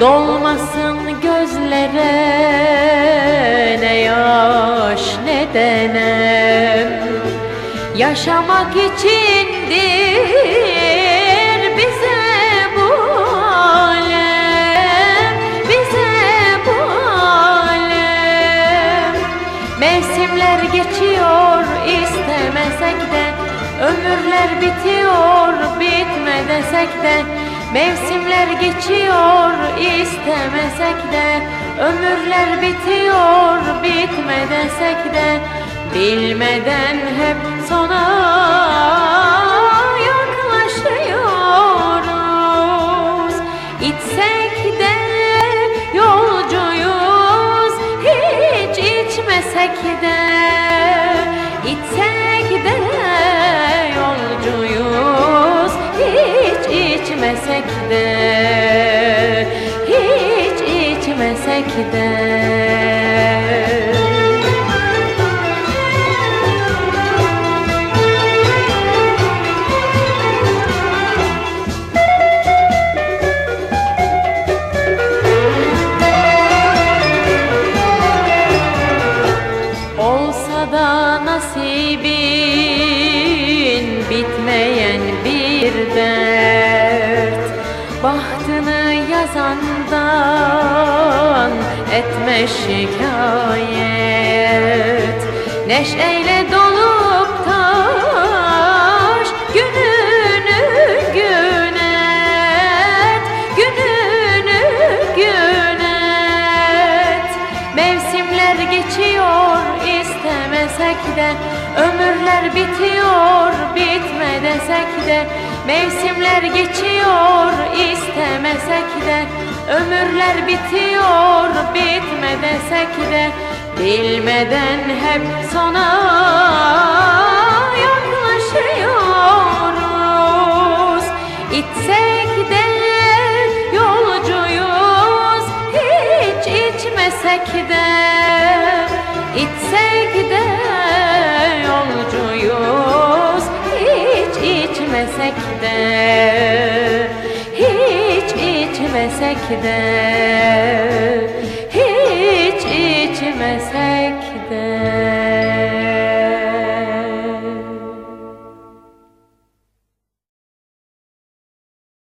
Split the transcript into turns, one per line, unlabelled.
Dolmasın gözlere ne yaş ne denem Yaşamak içindir bize bu alem Bize bu alem. Mevsimler geçiyor istemesek de Ömürler bitiyor bitme desek de Mevsimler geçiyor istemesek de Ömürler bitiyor bitme desek de Bilmeden hep sona içmesek de Hiç içmesek de. Olsa da nasibin bitmeyen bir dert Bahtını yazandan etme şikayet. Neşeyle dolup istemesek de Ömürler bitiyor bitme desek de Mevsimler geçiyor istemesek de Ömürler bitiyor bitme desek de Bilmeden hep sona içmesek de Hiç içmesek de